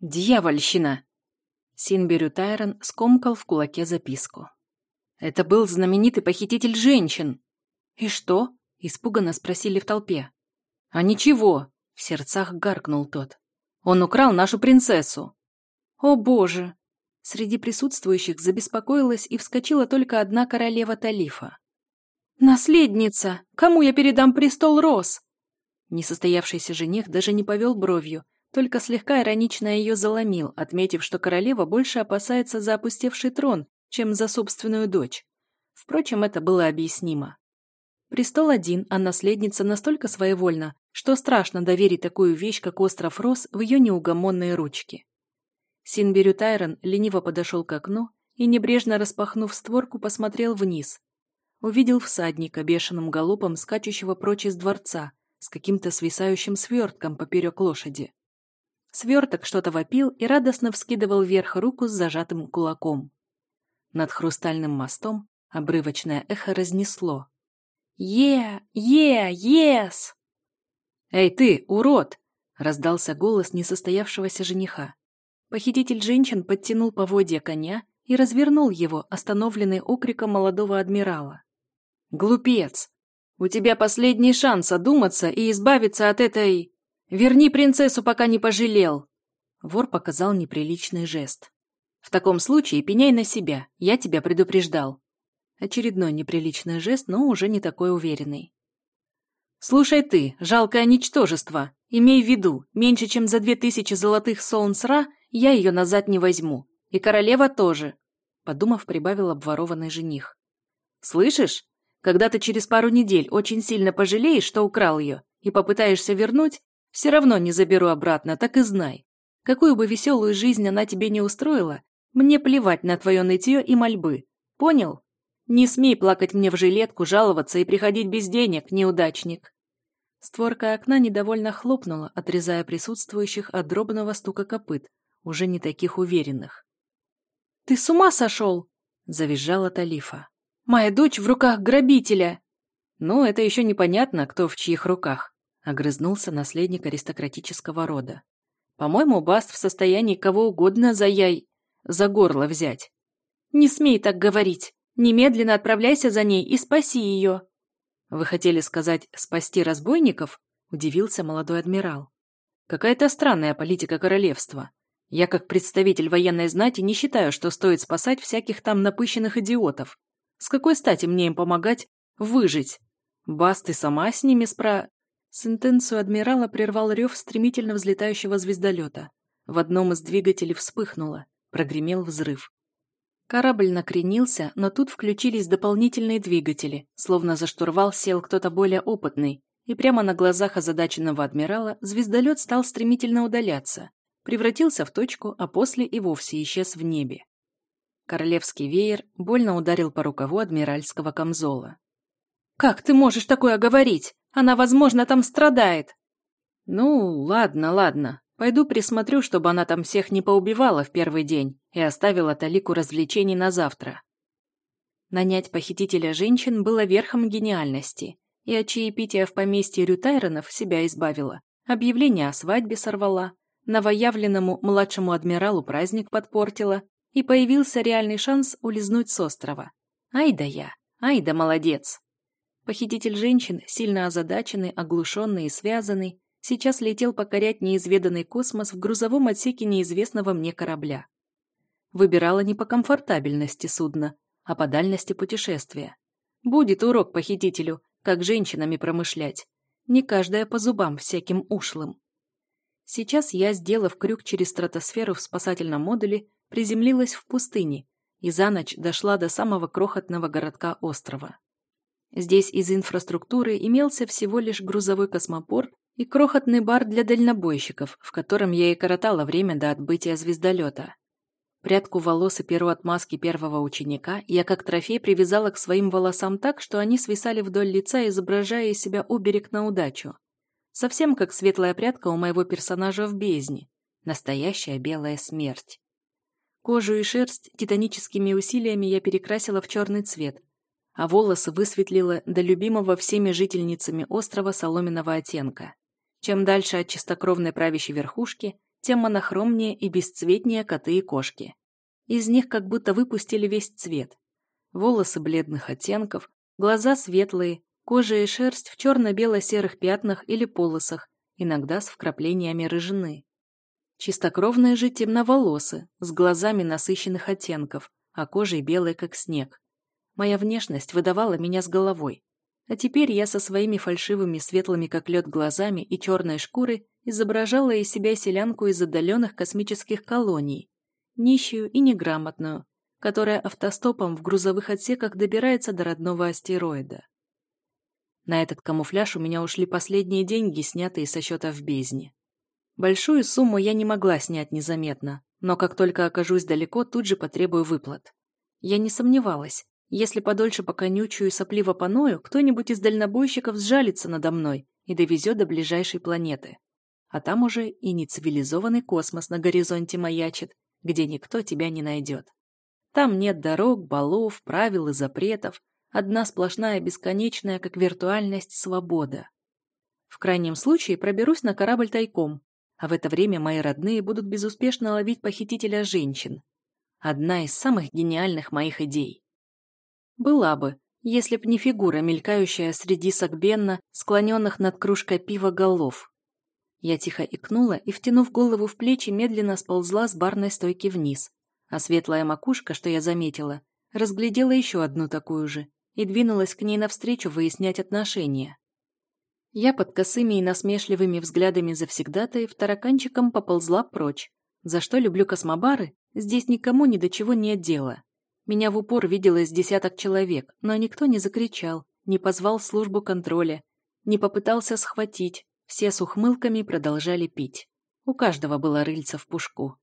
Дьявольщина! Синберю Тайрон скомкал в кулаке записку. Это был знаменитый похититель женщин. И что? Испуганно спросили в толпе. А ничего, в сердцах гаркнул тот. Он украл нашу принцессу. О боже! Среди присутствующих забеспокоилась и вскочила только одна королева Талифа. «Наследница! Кому я передам престол Рос?» Несостоявшийся жених даже не повел бровью, только слегка иронично ее заломил, отметив, что королева больше опасается за опустевший трон, чем за собственную дочь. Впрочем, это было объяснимо. Престол один, а наследница настолько своевольна, что страшно доверить такую вещь, как остров Рос, в ее неугомонные ручки. Синберю Тайрон лениво подошел к окну и, небрежно распахнув створку, посмотрел вниз, увидел всадника бешеным галопом, скачущего прочь из дворца, с каким-то свисающим свертком поперек лошади. Сверток что-то вопил и радостно вскидывал вверх руку с зажатым кулаком. Над хрустальным мостом обрывочное эхо разнесло. «Е! Е! Ес!» «Эй ты, урод!» — раздался голос несостоявшегося жениха. Похититель женщин подтянул поводья коня и развернул его, остановленный окриком молодого адмирала. «Глупец! У тебя последний шанс одуматься и избавиться от этой... Верни принцессу, пока не пожалел!» Вор показал неприличный жест. «В таком случае пеняй на себя, я тебя предупреждал». Очередной неприличный жест, но уже не такой уверенный. «Слушай ты, жалкое ничтожество, имей в виду, меньше чем за две тысячи золотых солнцра я ее назад не возьму, и королева тоже», подумав, прибавил обворованный жених. «Слышишь? Когда ты через пару недель очень сильно пожалеешь, что украл ее, и попытаешься вернуть, все равно не заберу обратно, так и знай. Какую бы веселую жизнь она тебе не устроила, мне плевать на твое нытье и мольбы. Понял? Не смей плакать мне в жилетку, жаловаться и приходить без денег, неудачник. Створка окна недовольно хлопнула, отрезая присутствующих от дробного стука копыт, уже не таких уверенных. «Ты с ума сошел?» – завизжала Талифа. Моя дочь в руках грабителя!» «Ну, это еще непонятно, кто в чьих руках», — огрызнулся наследник аристократического рода. «По-моему, Баст в состоянии кого угодно за яй... за горло взять». «Не смей так говорить! Немедленно отправляйся за ней и спаси ее!» «Вы хотели сказать «спасти разбойников»?» — удивился молодой адмирал. «Какая-то странная политика королевства. Я, как представитель военной знати, не считаю, что стоит спасать всяких там напыщенных идиотов. С какой стати мне им помогать выжить? Бас, ты сама с ними спра...» Сентенцию адмирала прервал рев стремительно взлетающего звездолета. В одном из двигателей вспыхнуло, прогремел взрыв. Корабль накренился, но тут включились дополнительные двигатели, словно за штурвал сел кто-то более опытный, и прямо на глазах озадаченного адмирала звездолет стал стремительно удаляться, превратился в точку, а после и вовсе исчез в небе. Королевский веер больно ударил по рукаву адмиральского камзола. «Как ты можешь такое говорить? Она, возможно, там страдает!» «Ну, ладно, ладно. Пойду присмотрю, чтобы она там всех не поубивала в первый день и оставила талику развлечений на завтра». Нанять похитителя женщин было верхом гениальности, и от чаепития в поместье Рютайронов себя избавила, объявление о свадьбе сорвала, новоявленному младшему адмиралу праздник подпортила, и появился реальный шанс улизнуть с острова. Ай да я, ай да молодец. Похититель женщин, сильно озадаченный, оглушенный и связанный, сейчас летел покорять неизведанный космос в грузовом отсеке неизвестного мне корабля. Выбирала не по комфортабельности судна, а по дальности путешествия. Будет урок похитителю, как женщинами промышлять. Не каждая по зубам всяким ушлым. Сейчас я, сделав крюк через стратосферу в спасательном модуле, приземлилась в пустыне и за ночь дошла до самого крохотного городка острова. Здесь из инфраструктуры имелся всего лишь грузовой космопорт и крохотный бар для дальнобойщиков, в котором я и коротала время до отбытия звездолета. Прядку волос и перо от маски первого ученика я как трофей привязала к своим волосам так, что они свисали вдоль лица, изображая из себя оберег на удачу. Совсем как светлая прядка у моего персонажа в бездне. Настоящая белая смерть. Кожу и шерсть титаническими усилиями я перекрасила в черный цвет, а волосы высветлила до любимого всеми жительницами острова соломенного оттенка. Чем дальше от чистокровной правящей верхушки, тем монохромнее и бесцветнее коты и кошки. Из них как будто выпустили весь цвет. Волосы бледных оттенков, глаза светлые, кожа и шерсть в черно-бело-серых пятнах или полосах, иногда с вкраплениями рыжины. Чистокровные же темноволосы, с глазами насыщенных оттенков, а кожей белой, как снег. Моя внешность выдавала меня с головой. А теперь я со своими фальшивыми светлыми как лед глазами и черной шкурой изображала из себя селянку из отдаленных космических колоний, нищую и неграмотную, которая автостопом в грузовых отсеках добирается до родного астероида. На этот камуфляж у меня ушли последние деньги, снятые со счета в бездне. Большую сумму я не могла снять незаметно, но как только окажусь далеко, тут же потребую выплат. Я не сомневалась, если подольше поконючую и сопливо поною, кто-нибудь из дальнобойщиков сжалится надо мной и довезет до ближайшей планеты. А там уже и нецивилизованный космос на горизонте маячит, где никто тебя не найдет. Там нет дорог, балов, правил и запретов, одна сплошная бесконечная, как виртуальность, свобода. В крайнем случае проберусь на корабль тайком, а в это время мои родные будут безуспешно ловить похитителя женщин. Одна из самых гениальных моих идей. Была бы, если б не фигура, мелькающая среди сагбенна, склоненных над кружкой пива голов. Я тихо икнула и, втянув голову в плечи, медленно сползла с барной стойки вниз, а светлая макушка, что я заметила, разглядела еще одну такую же и двинулась к ней навстречу выяснять отношения. Я под косыми и насмешливыми взглядами завсегдатаев тараканчиком поползла прочь, за что люблю космобары, здесь никому ни до чего нет дела. Меня в упор виделось десяток человек, но никто не закричал, не позвал службу контроля, не попытался схватить, все с ухмылками продолжали пить. У каждого было рыльце в пушку.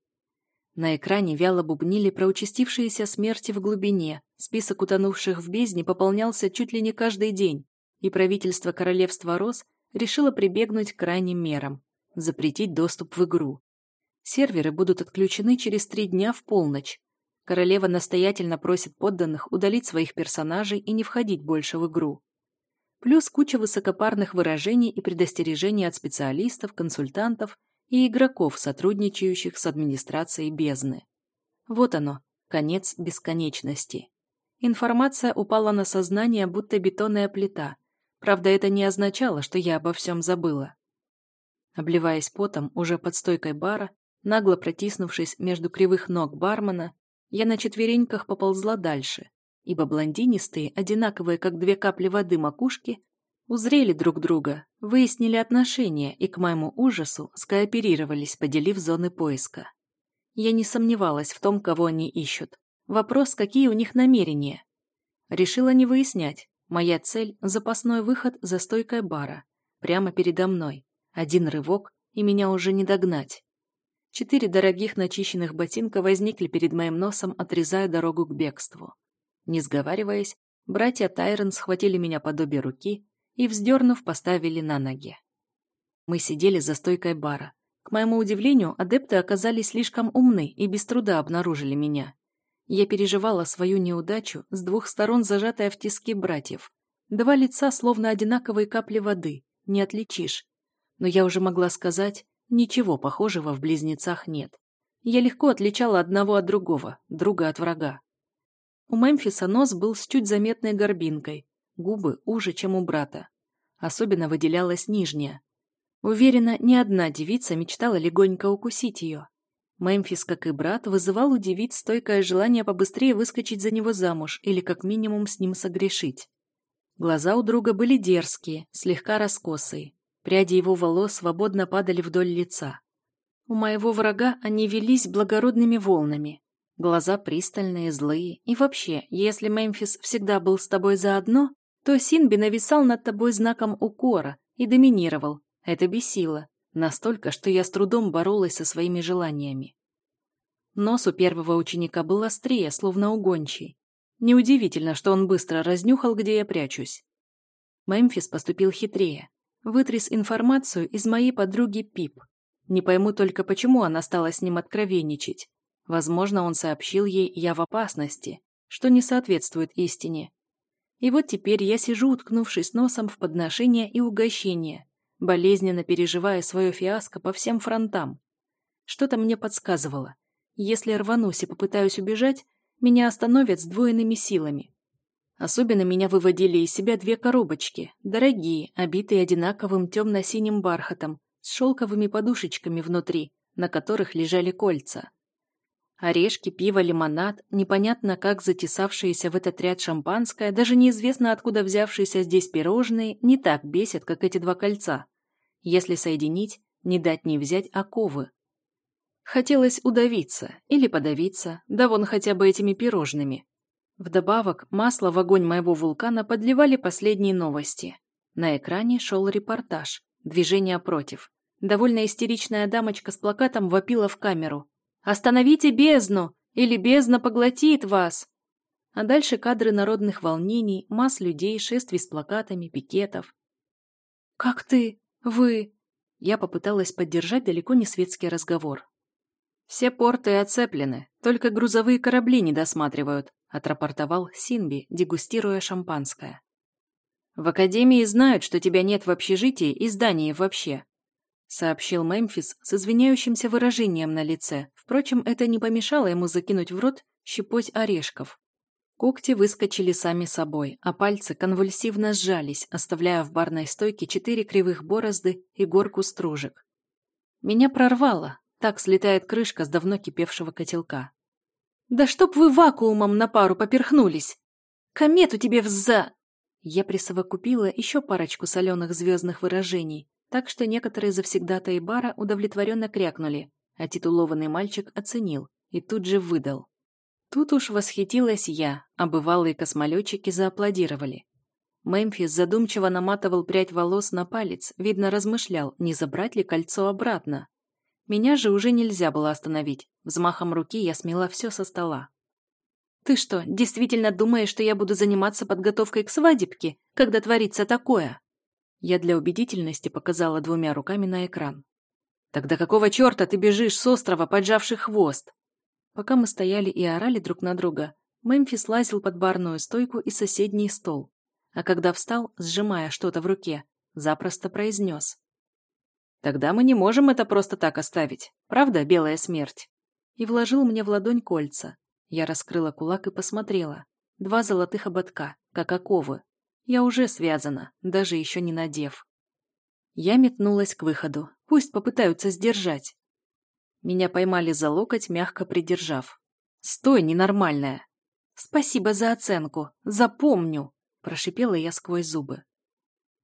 На экране вяло бубнили про участившиеся смерти в глубине, список утонувших в бездне пополнялся чуть ли не каждый день, и правительство Королевства Рос решило прибегнуть к крайним мерам – запретить доступ в игру. Серверы будут отключены через три дня в полночь, Королева настоятельно просит подданных удалить своих персонажей и не входить больше в игру. Плюс куча высокопарных выражений и предостережений от специалистов, консультантов и игроков, сотрудничающих с администрацией бездны. Вот оно, конец бесконечности. Информация упала на сознание, будто бетонная плита. Правда, это не означало, что я обо всем забыла. Обливаясь потом, уже под стойкой бара, нагло протиснувшись между кривых ног бармена, я на четвереньках поползла дальше, ибо блондинистые, одинаковые, как две капли воды макушки, узрели друг друга, выяснили отношения и, к моему ужасу, скооперировались, поделив зоны поиска. Я не сомневалась в том, кого они ищут. Вопрос, какие у них намерения. Решила не выяснять. Моя цель – запасной выход за стойкой бара. Прямо передо мной. Один рывок, и меня уже не догнать. Четыре дорогих начищенных ботинка возникли перед моим носом, отрезая дорогу к бегству. Не сговариваясь, братья Тайрон схватили меня под обе руки и, вздернув, поставили на ноги. Мы сидели за стойкой бара. К моему удивлению, адепты оказались слишком умны и без труда обнаружили меня. Я переживала свою неудачу, с двух сторон зажатая в тиски братьев. Два лица, словно одинаковые капли воды, не отличишь. Но я уже могла сказать, Ничего похожего в близнецах нет. Я легко отличала одного от другого, друга от врага. У Мемфиса нос был с чуть заметной горбинкой, губы уже, чем у брата. Особенно выделялась нижняя. Уверена, ни одна девица мечтала легонько укусить ее. Мемфис, как и брат, вызывал у девиц стойкое желание побыстрее выскочить за него замуж или как минимум с ним согрешить. Глаза у друга были дерзкие, слегка раскосые. Пряди его волос свободно падали вдоль лица. У моего врага они велись благородными волнами. Глаза пристальные, злые. И вообще, если Мемфис всегда был с тобой заодно, то Синби нависал над тобой знаком укора и доминировал. Это бесило. Настолько, что я с трудом боролась со своими желаниями. Нос у первого ученика был острее, словно угончий. Неудивительно, что он быстро разнюхал, где я прячусь. Мемфис поступил хитрее вытряс информацию из моей подруги Пип. Не пойму только, почему она стала с ним откровенничать. Возможно, он сообщил ей «я в опасности», что не соответствует истине. И вот теперь я сижу, уткнувшись носом в подношение и угощение, болезненно переживая свое фиаско по всем фронтам. Что-то мне подсказывало. Если рванусь и попытаюсь убежать, меня остановят сдвоенными силами. Особенно меня выводили из себя две коробочки, дорогие, обитые одинаковым темно-синим бархатом, с шелковыми подушечками внутри, на которых лежали кольца. Орешки, пиво, лимонад, непонятно как затесавшиеся в этот ряд шампанское, даже неизвестно откуда взявшиеся здесь пирожные, не так бесят, как эти два кольца. Если соединить, не дать не взять оковы. Хотелось удавиться или подавиться, да вон хотя бы этими пирожными. Вдобавок, масло в огонь моего вулкана подливали последние новости. На экране шел репортаж. Движение против. Довольно истеричная дамочка с плакатом вопила в камеру. «Остановите бездну! Или бездна поглотит вас!» А дальше кадры народных волнений, масс людей, шествий с плакатами, пикетов. «Как ты? Вы?» Я попыталась поддержать далеко не светский разговор. «Все порты оцеплены, только грузовые корабли не досматривают», отрапортовал Синби, дегустируя шампанское. «В Академии знают, что тебя нет в общежитии и здании вообще», сообщил Мемфис с извиняющимся выражением на лице. Впрочем, это не помешало ему закинуть в рот щепоть орешков. Когти выскочили сами собой, а пальцы конвульсивно сжались, оставляя в барной стойке четыре кривых борозды и горку стружек. Меня прорвало, так слетает крышка с давно кипевшего котелка. «Да чтоб вы вакуумом на пару поперхнулись! Комету тебе вза...» Я присовокупила еще парочку соленых звездных выражений, так что некоторые завсегдатаи бара удовлетворенно крякнули, а титулованный мальчик оценил и тут же выдал. Тут уж восхитилась я, а бывалые космолетчики зааплодировали. Мемфис задумчиво наматывал прядь волос на палец, видно размышлял, не забрать ли кольцо обратно. Меня же уже нельзя было остановить. Взмахом руки я смела все со стола. «Ты что, действительно думаешь, что я буду заниматься подготовкой к свадебке, когда творится такое?» Я для убедительности показала двумя руками на экран. «Тогда какого черта ты бежишь с острова, поджавший хвост?» Пока мы стояли и орали друг на друга, Мемфис лазил под барную стойку и соседний стол. А когда встал, сжимая что-то в руке, запросто произнес. Тогда мы не можем это просто так оставить. Правда, белая смерть?» И вложил мне в ладонь кольца. Я раскрыла кулак и посмотрела. Два золотых ободка, как оковы. Я уже связана, даже еще не надев. Я метнулась к выходу. Пусть попытаются сдержать. Меня поймали за локоть, мягко придержав. «Стой, ненормальная!» «Спасибо за оценку. Запомню!» Прошипела я сквозь зубы.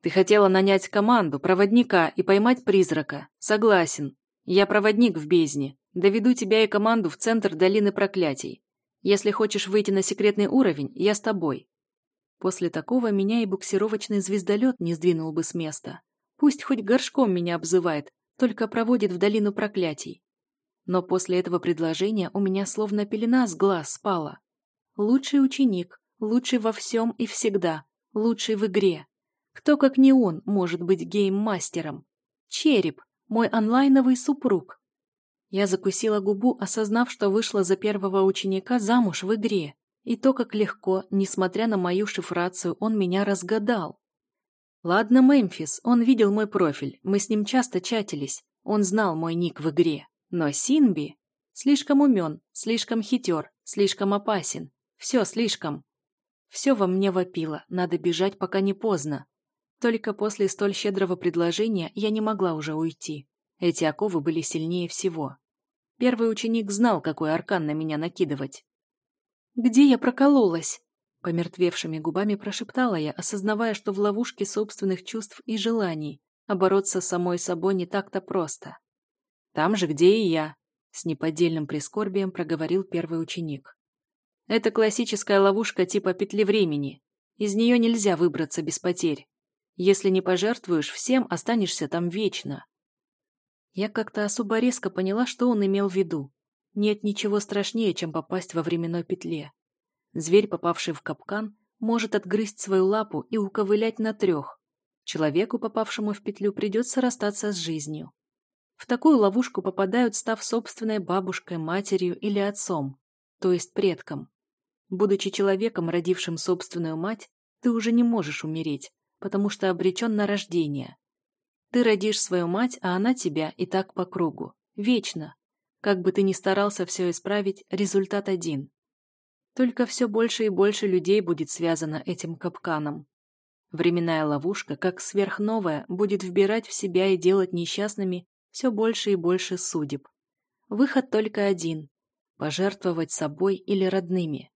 Ты хотела нанять команду, проводника и поймать призрака. Согласен. Я проводник в бездне. Доведу тебя и команду в центр долины проклятий. Если хочешь выйти на секретный уровень, я с тобой. После такого меня и буксировочный звездолет не сдвинул бы с места. Пусть хоть горшком меня обзывает, только проводит в долину проклятий. Но после этого предложения у меня словно пелена с глаз спала. Лучший ученик, лучший во всем и всегда, лучший в игре. Кто, как не он, может быть гейм-мастером? Череп, мой онлайновый супруг. Я закусила губу, осознав, что вышла за первого ученика замуж в игре. И то, как легко, несмотря на мою шифрацию, он меня разгадал. Ладно, Мемфис, он видел мой профиль, мы с ним часто чатились, он знал мой ник в игре. Но Синби слишком умен, слишком хитер, слишком опасен. Все слишком. Все во мне вопило, надо бежать, пока не поздно. Только после столь щедрого предложения я не могла уже уйти. Эти оковы были сильнее всего. Первый ученик знал, какой аркан на меня накидывать. «Где я прокололась?» Помертвевшими губами прошептала я, осознавая, что в ловушке собственных чувств и желаний, а с самой собой не так-то просто. «Там же, где и я», — с неподдельным прискорбием проговорил первый ученик. «Это классическая ловушка типа петли времени. Из нее нельзя выбраться без потерь. Если не пожертвуешь всем, останешься там вечно. Я как-то особо резко поняла, что он имел в виду. Нет ничего страшнее, чем попасть во временной петле. Зверь, попавший в капкан, может отгрызть свою лапу и уковылять на трех. Человеку, попавшему в петлю, придется расстаться с жизнью. В такую ловушку попадают, став собственной бабушкой, матерью или отцом, то есть предком. Будучи человеком, родившим собственную мать, ты уже не можешь умереть, потому что обречен на рождение. Ты родишь свою мать, а она тебя и так по кругу. Вечно. Как бы ты ни старался все исправить, результат один. Только все больше и больше людей будет связано этим капканом. Временная ловушка, как сверхновая, будет вбирать в себя и делать несчастными все больше и больше судеб. Выход только один – пожертвовать собой или родными.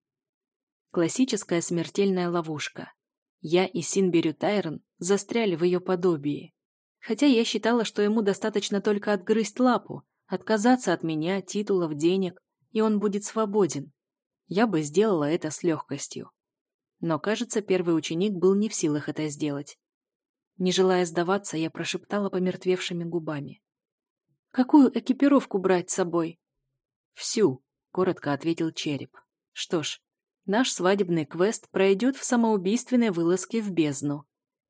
Классическая смертельная ловушка. Я и Синберю Тайрон застряли в ее подобии. Хотя я считала, что ему достаточно только отгрызть лапу, отказаться от меня, титулов, денег, и он будет свободен. Я бы сделала это с легкостью. Но, кажется, первый ученик был не в силах это сделать. Не желая сдаваться, я прошептала помертвевшими губами. «Какую экипировку брать с собой?» «Всю», — коротко ответил череп. «Что ж, наш свадебный квест пройдет в самоубийственной вылазке в бездну.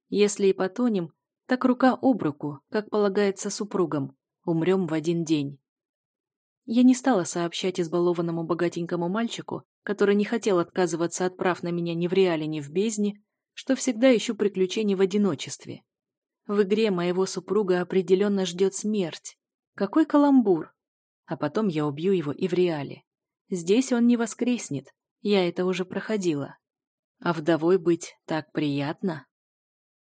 Если и потонем, так рука об руку, как полагается супругам. Умрем в один день. Я не стала сообщать избалованному богатенькому мальчику, который не хотел отказываться от прав на меня ни в реале, ни в бездне, что всегда ищу приключений в одиночестве. В игре моего супруга определенно ждет смерть. Какой каламбур! А потом я убью его и в реале. Здесь он не воскреснет, я это уже проходила. А вдовой быть так приятно.